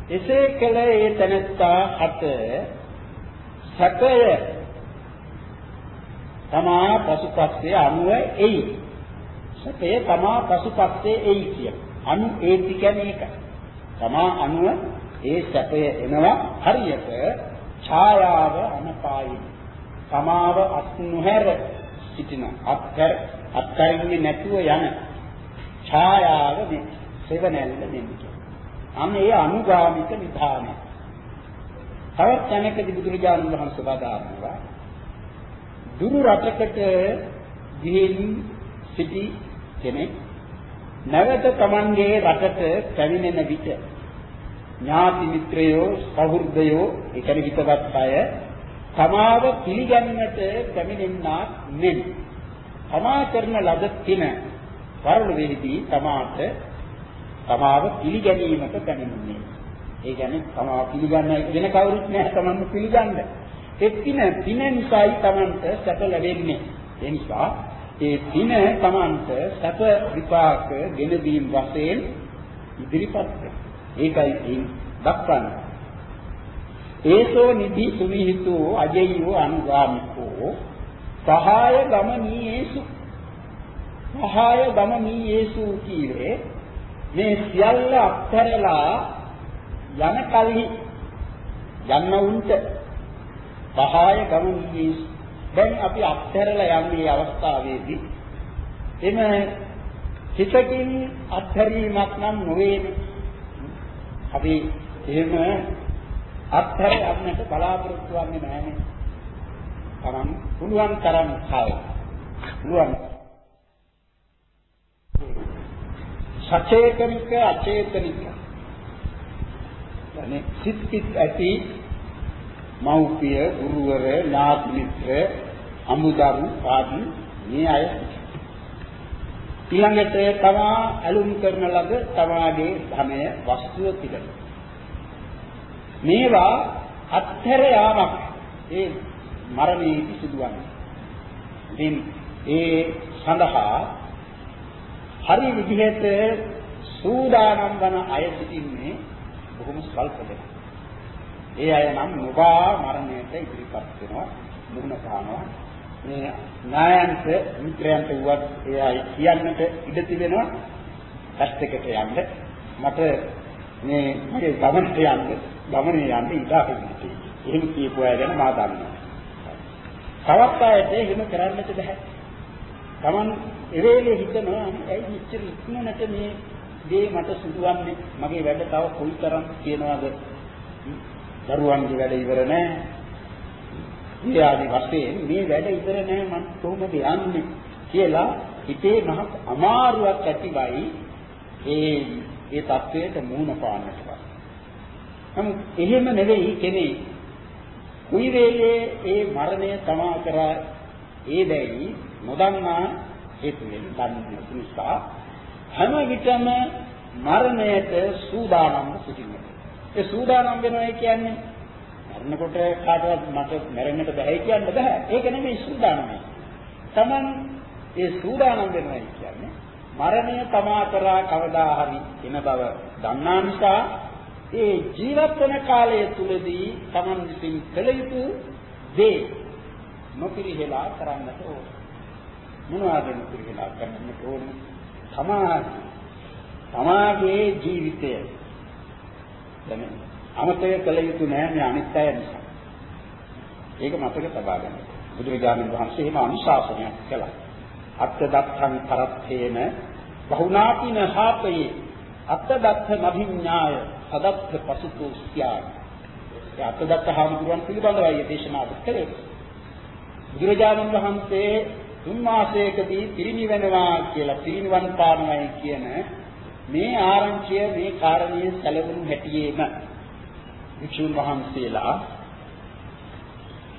එසේ කළ ඒ තනත්තා හත සැපය තමා පසුපස්සේ අනුව එයි. සැපය තමා පසුපස්සේ එයි කිය. අනු ඒති කියන්නේ ඒක. තමා අනුව ඒ සැපය එනවා හරියට ඡායාව අනපායි. සමාව අත් නොහැර සිටින අත්කර අත්කරින්නේ නැතුව යන ඡායාව මේ සෙවණැල්ල දෙන්නේ. අන්න ඒ අනුගාමික නිධානය. තවත් තැනකදී බුදුරජාණන් වහන්සේ වදාළා දුරු රටකට ගිහින් සිටි කෙනෙක් නැවත Tamanගේ රටට පැමිණෙන විට ඥාති මිත්‍රයෝ සහෘදයෝ ඒ කියන්නේ හිතවත් අය තමාව පිළිගන්නට පැමිණෙන්නා නෙමෙයි. තමා කරන ලද තින වරණ වේදී තමාට තමාව පිළිගැනීමට පැමිණෙන්නේ. ඒ කියන්නේ තමා පිළිගන්න වෙන කවුරුත් නැහැ තමන්ව පිළිගන්න. ඒ තින තින නිසායි තමන්ට සැප ලැබෙන්නේ. ඒ නිසා ඒ තින තමන්ට සැප විපාක ගෙන දීම් වශයෙන් ඉදිරිපත් කරනවා. ඒකයි ඒ දක්වන්නේ. ඒසෝ නිදි සුවිහිතෝ අජයෝ අනුගාමිකෝ සහාය ගමනීයේසු සහාය ගමනීයේසු කීවේ මේ සියල්ල අත්හැරලා යන කල්හි යන්න උන්ට සහාය ගමනීයේසු දැන් අපි අත්හැරලා යන්නේ අවස්ථාවේදී එම හිතකින් අත්හැරීමක් නම් නොවේනේ අපි එහෙම අත්හැර යන්නට බලාපොරොත්තු වෙන්නේ නැහැනේ. Taman පුළුවන් තරම් කල් පුළුවන් සචේතනික අචේතනික يعني සිත් පිට ඇති මෞපිය ගුරුවර ඥාති මිත්‍ර අමුදරු ආදී මේ අය ඊළඟට තමා ඇලුම් කරන ලද තමාගේ ධනය වස්තුව පිළිබඳ මේවා අත්හැර යාමක් ඒ මරණයේදී සිදුවන්නේ. ඉතින් ඒ සඳහා හරි විදිහට සූදානම් වන අය සිටින්නේ බොහොම ස්වල්ප දෙනෙක්. ඒ අය නම් නොබා මරණයට ඉදිරිපත් වෙනවා මුහුණ පානවා. මේ ඥායන්ත මිත්‍රයන්ට වුවත් ඒ අය කියන්නට ඉඩ තිබෙනවා කස්තකට යන්න මට මේ මගේ ගමනට යන්න ගමනේ යන්න ඉඩ හරින්නේ. එහෙම කියපු අය ගැන මා දන්නවා. තවත් අයට එහෙම කරන්නට බෑ. Taman එවේලේ හිතනවා ඇයි මෙච්චර ඉක්මනට මේ දේ මට සිදුවන්නේ මගේ වැඩ තව කොයිතරම් තියනවද? දරුවන්ගේ වැඩ ඉවර නෑ. මේ ආදි වශයෙන් මේ වැඩ ඉවර නෑ මම කොහොමද යන්නේ කියලා හිතේ මහත් අමාරුවක් ඇතිවයි ඒ ඒ தത്വයට මූණ පාන්නට පස්සේ. නමුත් එහෙම නෙවෙයි කෙනෙක් කුයි වේලේ ඒ මරණය තමා කරා ඒ දැයි නොදන්නා හේතුවෙන් දන්නේ නිසා හැම විටම මරණයට සූදානම් සිටිනවා. ඒ සූදානම් වෙනවා කියන්නේ මරණකොට කාටවත් මට මැරෙන්නට බෑ කියන්න බෑ. ඒක නෙමෙයි සූදානම. Taman ඒ සූදානම් වෙනවා කියන්නේ මරණය තමා කරා කවදා හරි එන බව දන්නා නිසා ඒ ජීවත් වෙන කාලය තුලදී Taman විසින් කළ යුතු දේ නොපිරිහෙලා කරන්නට ඕන. මොනවද නොපිරිහෙලා කරන්නට ඕන? සමාජ සමාජයේ ජීවිතය දැන් අමතක කළ යුතු නෑ මේ අනිත් අය නිසා. ඒක මතක තබා ගන්න. බුදුරජාණන් වහන්සේ එහෙම අනුශාසනයක් කළා. අත්තදත්තං කරත්තේන බහුනාපින හාපයේ අත්තදත්ත නභිඥාය සදත්ත පසුතෝ ස්යාය. ඒ අත්තදත්ත හාමුදුරුවන් පිළිබඳවයි දේශනාව කළේ. බුදුරජාණන් වහන්සේ තුන් මාසයකදී පිරිනිවෙනවා කියලා පිරිනිවන් පානවයි කියන මේ ආරංචිය මේ කාරණිය සැලකුණු හැටියේම වික්ෂුන් වහන්සේලා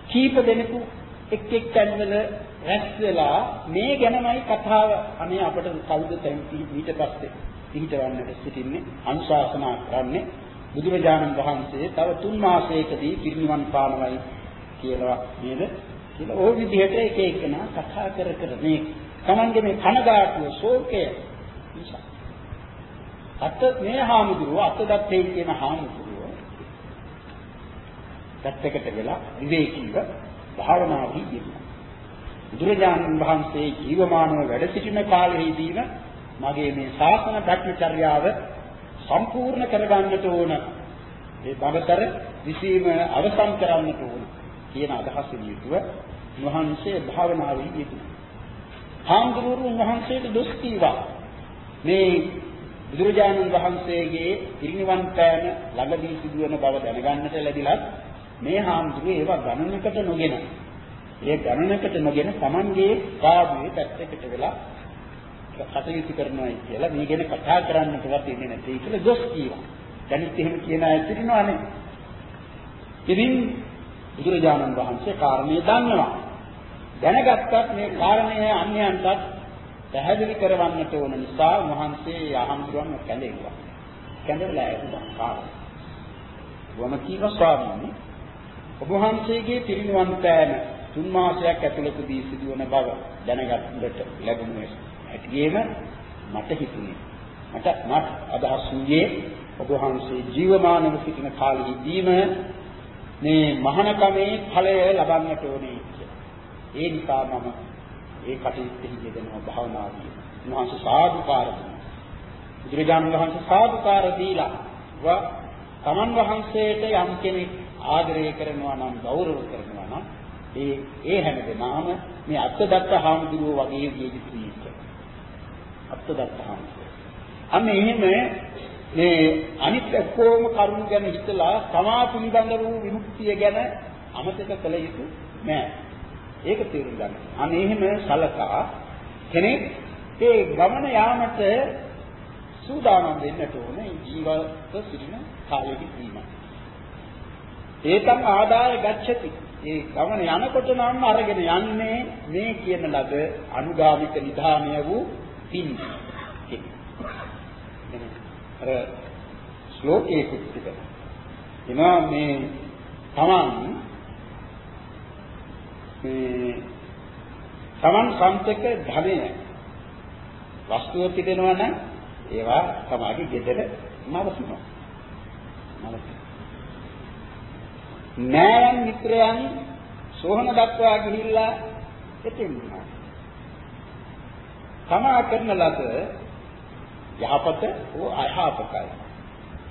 කීප දෙනෙකු එක් එක් තැන්වල රැස් වෙලා මේ ගැනමයි කතාව අනේ අපිට කවුද ඊට පස්සේ පිළිටවන්නට සිටින්නේ අනුශාසනා කරන්නේ බුදුරජාණන් වහන්සේ තව තුන් මාසයකදී පිරිනිවන් පානවයි කියලා නේද? කියලා ওই විදිහට එක එකනා කතා කර කර මේ Tamange මේ කනගාටුව ශෝකය නිසා අත මේ හාමුදුරුව අතදත්තේ කියන හාමුදුරුව පැත්තකට වෙලා විවේකීව භාවනාවී යෙදුණා. බුදුරජාණන් වහන්සේ ජීවමානව වැඩ සිටින කාලෙහිදීම මගේ මේ ශාසන භ්‍රමචර්යාව සම්පූර්ණ කරගන්නට ඕන. ඒ බබතර විසීම අවසන් කරන්නට ඕන කියන අදහසින් යුතුව වහන්සේ භාවනාවේ යෙදුණා. හාමුදුරුවෝ වහන්සේට දොස් කීවා. මේ බුදුරජාණන් වහන්සේගේ පිරිනිවන් පෑම ළඟදී සිදුවන බව දැනගන්නට ලැබිලත් මේ හාමුදුරුවෝ ඒවා ගණනකට නොගෙන ඒ ගණනකට නොගෙන Tamanගේ පාඩුවේ පැත්තකට වෙලා කටයුතු කරනවා කියලා මේ ගැන කතා කරන්නටවත් ඉන්නේ නැtei කියලා දොස් කියනවා. දැනිත් එහෙම කියන අය සිටිනවනේ. ඉතින් බුදුරජාණන් වහන්සේ කාරණේ දන්නවා. දැනගත්තත් මේ කාරණය අන්‍යයන්ටත් පැහැදිලි කරවන්නට ඕන නිසා මහන්සේ ආහම්දුරන් කැඳෙව්වා. කැඳවලා ඇහුවා කාරණා. වම කීව ස්වාමීනි ඔබ වහන්සේගේ පිරිනිවන් පෑම තුන් මාසයක් ඇතුළතදී සිදුවන බව දැනගන්නට ලැබුණේ. ඇටියෙම මට හිතුනේ. මට මට අදහස් වූයේ ඔබ වහන්සේ ජීවමානව සිටින කාලෙදීම මේ මහානකමේ ඵලය ලබන්නට ඕනේ ඒ නිසා මම ඒ කටයුත්තෙහි යෙදෙනවා භාවනාදී. උන්වහන්සේ සාදුකාර දුන්නා. බුදුරජාණන් වහන්සේ සාදුකාර දීලා වා තමන් වහන්සේට යම් කෙනෙක් ආදරය කරනවා නම් ගෞරව කරනවා නම් ඒ ඒ හැමදෙනාම මේ අත්දත්ත හාමුදුරුවෝ වගේ විය යුතුයි කියලා. අත්දත්ත හාමුදුරුවෝ. අන්න එහෙම මේ අනිත් ඔක්කොම කරුණු ගැන හිතලා තමා පිළිබඳ වූ විමුක්තිය ගැන අමතක කළ යුතු නෑ. ඒක තේරුම් ගන්න. අන්න එහෙම සලකා කෙනෙක් ඒ ගමන යාමට සූදානම් වෙන්නට ඕනේ ජීවිත සිටින කාලෙකදීම. ඒතම් ආදාය ගච්ඡති. ඒ ගමන යනකොට නම් අරගෙන යන්නේ මේ කියන ලද අනුගාමික නිධානය වූ පින්. අර ශ්ලෝකයේ කුත්තික. එනවා මේ තමන් මේ තමන් සම්පතක ධනය වස්තුව තිබෙනවා නම් ඒවා තමයි ගෙදර නවතිනවා. නවතිනවා. නෑයන් මිත්‍රයන් සෝහන දක්වා ගිහිල්ලා එතෙන් වුණා. තමා කරන ලද යහපත ඕ අයහපතයි.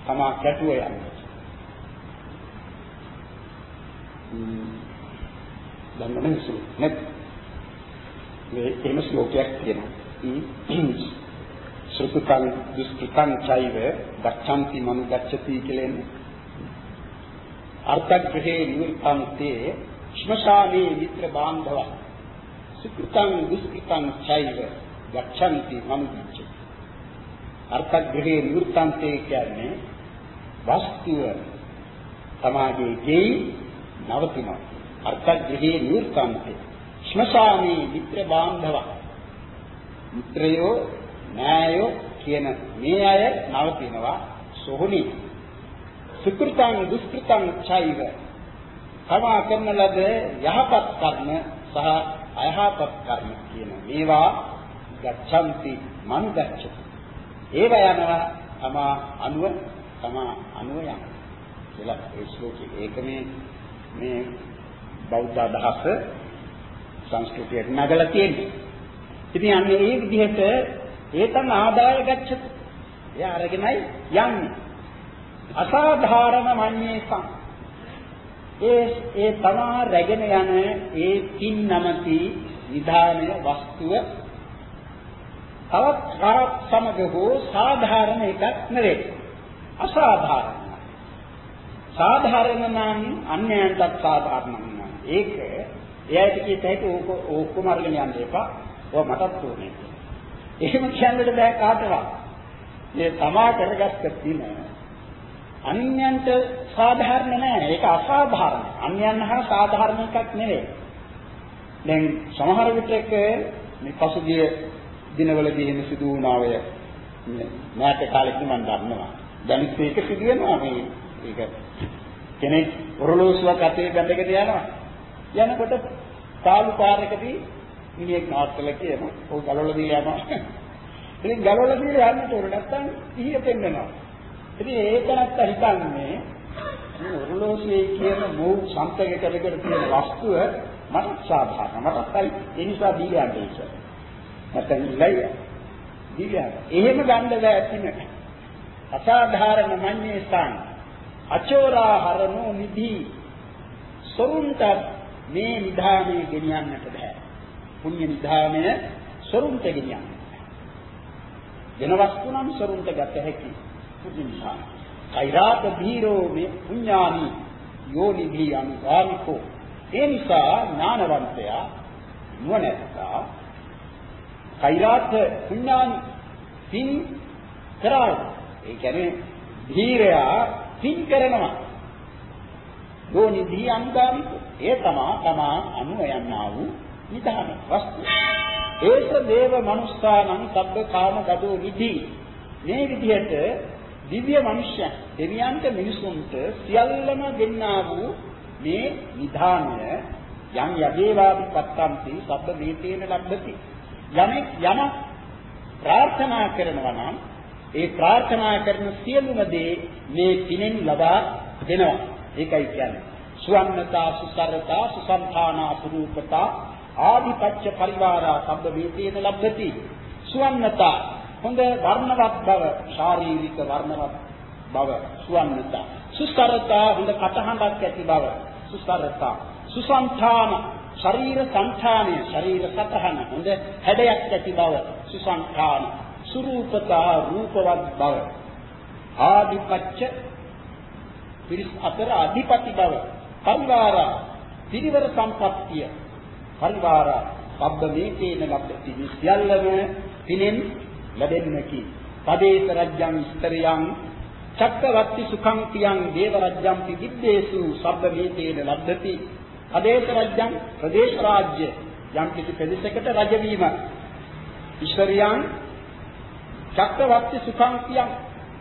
තමා කැටුව යන්නේ. දැන් මම නෙත් මේ එහෙම ශ්ලෝකයක් තියෙනවා. සුතුකං දුස්කං චෛව ගච්ඡanti මනු ගච්ඡති කියලා අර්ථග්‍රහේ නිවෘත්තන්තේ ශ්මශානේ මිත්‍ර බාන්ධව. සුකෘතං දුස්කෘතං චෛව ගච්ඡanti මනු ගච්ඡති. අර්ථග්‍රහේ නිවෘත්තන්තේ කියන්නේ වස්තුව සමාජයේ ගෙයි නවතිනවා. අර්ථග්‍රහේ නිවෘත්තන්තේ ශ්මශානේ මිත්‍ර බාන්ධව. මිත්‍රයෝ න්යායෝ කියන මේ අය නවතිනවා සොහොනි. සුකෘතං දුෂ්කෘතං චෛව. තමා කරන ලද යහපත් කර්ම සහ අයහපත් කර්ම කියන මේවා ගච්ඡanti මනු ගච්ඡති. ඒවා යනවා තමා අනුව තමා අනුව යන කියලා ඒ ශ්ලෝකයේ ඒක මේ මේ බෞද්ධ අදහස සංස්කෘතියට නගලා තියෙන්නේ ඉතින් අන්නේ ඒ විදිහට ඒතන ආදාය ගච්ඡති. එයා අරගෙනයි යන්නේ. අසාධාරණ මඤ්ඤේසං. ඒ ඒ තමා රැගෙන යන ඒ තින් නමති විධානය වස්තුව තවත් කරක් සමග හෝ සාධාරණ එකක් නෙවෙයි. අසාධාරණ. සාධාරණ නම් අන්‍යයන්ටත් සාධාරණ නම් ඒක එයාට කියත හැකි ඕක ඔක්කොම අරගෙන යන්න එපා. ඔය මටත් ඕනේ. එහෙම කියන්නට බෑ කාටවත්. මේ තමා කරගත්ත පින අන්‍යයන්ට සාධාරණ නෑ. ඒක අසාධාරණ. අන්‍යයන් හා සාධාරණ එකක් නෙවෙයි. දැන් සමහර විටක මේ පසුගිය දිනවලදී එහෙම සිදු වුණා ඔය මෑත කාලෙකදී මම දන්නවා. දැන් මේක සිදු වෙනවා මේ ඒක කෙනෙක් ඔරලෝසුවක් අතේ බැඳගෙන යනවා. යනකොට පාළු පාරකදී මිනිහෙක් නවත්තලා කියනවා. ඔව් ගලවලා දීලා යනවා. ඉතින් ගලවලා දීලා යන්නට ඕන නැත්තම් ඉහිය පෙන්නනවා. ඉතින් ඒක නැත්ත හිතන්නේ මේ ඔරලෝසුවේ කියන මෝ සම්පේක කරගෙන තියෙන වස්තුව මට සාධාරණ මට හරි ඒ නිසා දීලා යන්න ඒක. නැත්නම් ඉල්ලයි. දීලා එහෙම ගන්න බෑ ඇතිනේ. අසාධාරණ මන්නේ ස්ථාන අචෝරා හරණෝ නිදි සොරුන්ට මේ නිධානයේ ගෙනියන්නට බෑ. පුණ්‍ය නිධානය ස්වරුන්ට ගෙනියන්න. වෙන වස්තු නම් ස්වරුන්ට ගත හැකි පුණ්‍ය නිධානය. කෛරාත ධීරෝ මේ පුඤ්ඤානි යෝනිභි අනුගාමිකෝ ඒ නිසා ඥානවන්තයා නුවණැත්තා කෛරාත් පුණ්‍යානි පින් කරායි ඒ කියන්නේ ධීරයා පින් කරනවා යෝනිභි අනුගාමිකෝ ඒ තමා තමා අනුව යන්නා වූ නිදාන වස්තු. ඒස දේව මනුස්සානං සබ්බ කාම ගදෝ නිදි මේ විදිහට දිව්‍ය මනුෂ්‍යයන් දෙවියන්ට මිනිසුන්ට සියල්ලම දෙන්නා වූ මේ නිධානය යම් යදේවාදි පත්තම්ති සබ්බ මේතේන ලබ්ධති යමෙක් යම ප්‍රාර්ථනා කරනවා නම් ඒ ප්‍රාර්ථනා කරන සියලුම දේ මේ පිනෙන් ලබා දෙනවා. ඒකයි කියන්නේ. සුවන්නතා සුසරතා සුසම්ථානා පුරූපතා ආදිපච්ච පරිවාරා සබ්බ මේතේන ලබ්ධති. සුවන්නතා හොඳ වර්ණවත් බව ශාරීරික වර්ණවත් බව සුවන්නතා. සුසරතා හොඳ කටහඬක් ඇති බව සුසරතා. සුසංඛාන ශරීර සංඛානය ශරීර සතහන හොඳ හැඩයක් ඇති බව සුසංඛාන සුරූපතා රූපවත් බව. ආදිපච්ච පිරිස් අතර අධිපති බව පරිවාර පිරිවර සම්පත්තිය පරිවාර සබ්බ මේකේන ලබ්ධති සියල්ලම පිනෙන් ලැබෙන්නකි. පදේස රජ්‍යං ස්තරියං චක්කවත්ති සුඛං පියං දේව රජ්‍යං පිදිද්දේසු සබ්බ මේතේන ලබ්ධති. පදේස රජ්‍යං ප්‍රදේශ රාජ්‍ය යම් කිසි ප්‍රදේශයකට රජ වීම. ඊශ්වරියං චක්කවත්ති සුඛං පියං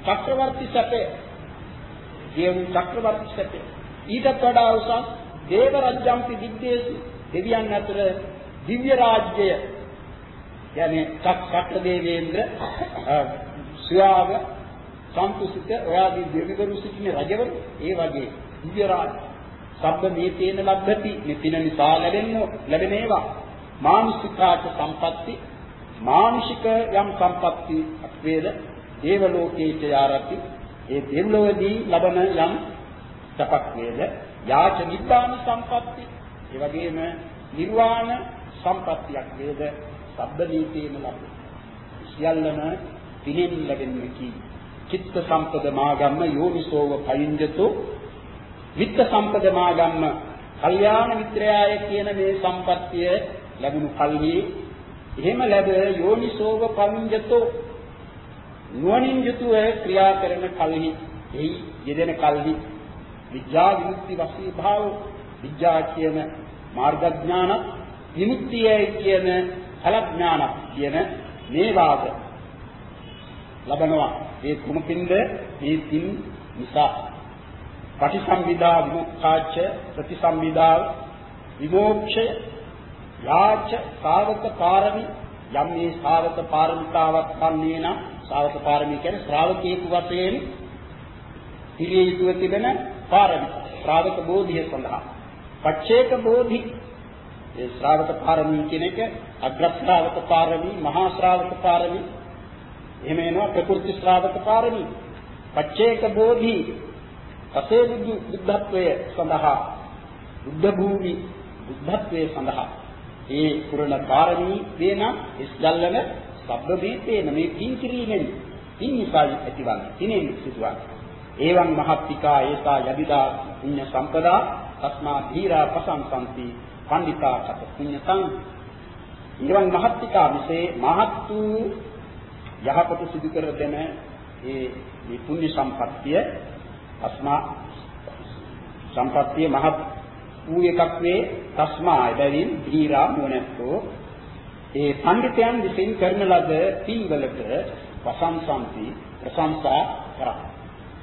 චක්‍රවර්ති සැපේ. ජීවු චක්‍රවර්ති සැපේ. ඊටත් වඩා උසස් දේව රජ්‍යං පිදිද්දේසු දෙවියන් අතර දිව්‍ය රාජ්‍යය කියන්නේ චක්ක දේවේන්ද්‍ර සුයාව සම්පුසිත ඔයාගේ දෙවිවරු සිටින රජවරු ඒ වගේ දිව්‍ය රාජ සබ්බ මේ තේන ලබ්ධති මෙතින නිසා ලැබෙන්න ලැබෙන ඒවා මානසිකාච සම්පatti මානුෂික යම් සම්පatti වේද දේව ලෝකේච යාරති. ඒ දෙව්ලොවදී ලබන යම් සපක් වේද? යාච නිබ්බාන සම්පatti ඒ වගේම නිර්වාණ සම්පත්තියක් වේද? සබ්බ නීතේන ලබ්ධ. සියල්ලම පිළින් ලැබෙන්නේ කි. චිත්ත සම්පද මාගම්ම යෝනිසෝව පයින්ජතෝ. විත්ත සම්පද මාගම්ම කල්යාණ මිත්‍රයාය කියන මේ සම්පත්තිය ලැබුණු කල්හි එහෙම ලැබ යෝනිසෝව පයින්ජතෝ. නුවණින් යුතුව ක්‍රියා කරන කල්හි එහි යෙදෙන කල්හි. විද්‍යා විමුක්ති වශී භාව විද්‍යා කියන මාර්ග ඥාන විමුක්තියයි කියන ඵලඥාන කියන මේ වාද ලබනවා ඒ කුමකින්ද මේ තින් නිසා. පටිසම්භිදා විමුක්ඛාච ප්‍රතිසම්භිදා විමෝක්ෂය යාච සාවක පාරමි. යම් මේ සාවක පාරමිතාවක් වන්නේ නම් සාවක පාරමී කියන්නේ ශ්‍රාවකයෙකු වශයෙන් පිළිය යුතුව තිබෙන පාරමී. ශ්‍රාවක බෝධිය සඳහා. පච්චේක බෝධි. ඒ ශ්‍රාවක පාරමී කියන එක අග්‍ර ශ්‍රාවක පාරමී, මහා ශ්‍රාවක පාරමී. එහෙම එනවා ප්‍රකෘති ශ්‍රාවක පාරමී. පච්චේක බෝධි. පසේ බුද්ධත්වයේ සඳහා බුද්ධ භූමි බුද්ධත්වයේ සඳහා. ඒ පුරණ පාරමී වේන ඉස්ගල්ලන සබ්බදීතේන මේ පින් කිරීමෙන් පින් නිසා ඇතිවන්නේ. පිනෙන් සිදුවන්නේ එවං මහත්තිකා ඒසා යදිදා පුඤ්ඤ සම්පදා තස්මා ධීරා පසංසන්ති පණ්ඩිතා කත පුඤ්ඤතං. ඊවන් මහත්ිකා විසේ මහත් වූ යහපත සිදු කර දෙන ඒ මේ පුණ්‍ය සම්පත්තිය අස්මා සම්පත්තිය මහත් වූ එකක් වේ තස්මා එබැවින් ධීරා නුවණැත්තෝ. ඒ පඬිතයන් විසින් කරන ලද පින්වලට ප්‍රශංසන්ති ප්‍රශංසා කරා.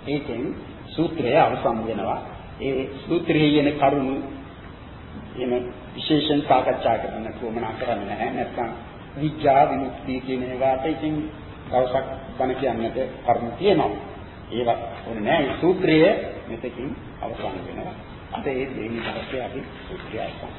ඒකෙන් සූත්‍රය අවසන් වෙනවා ඒ සූත්‍රයේ යෙන කරුණු එහෙම විශේෂයෙන් සාකච්ඡා කරන්න කොමනා කරන්නේ නැහැ. නැත්නම් විඥා විමුක්තිය කියන ඒවාට ඉතින් දවසක් බණ කියන්නට කරුණු තියෙනවා. ඒවා ඕනේ නැහැ. සූත්‍රය මෙතකින් අවසන් වෙනවා. අද ඒ දෙවෙනි දවසේ අපි සූත්‍රය අවසන්.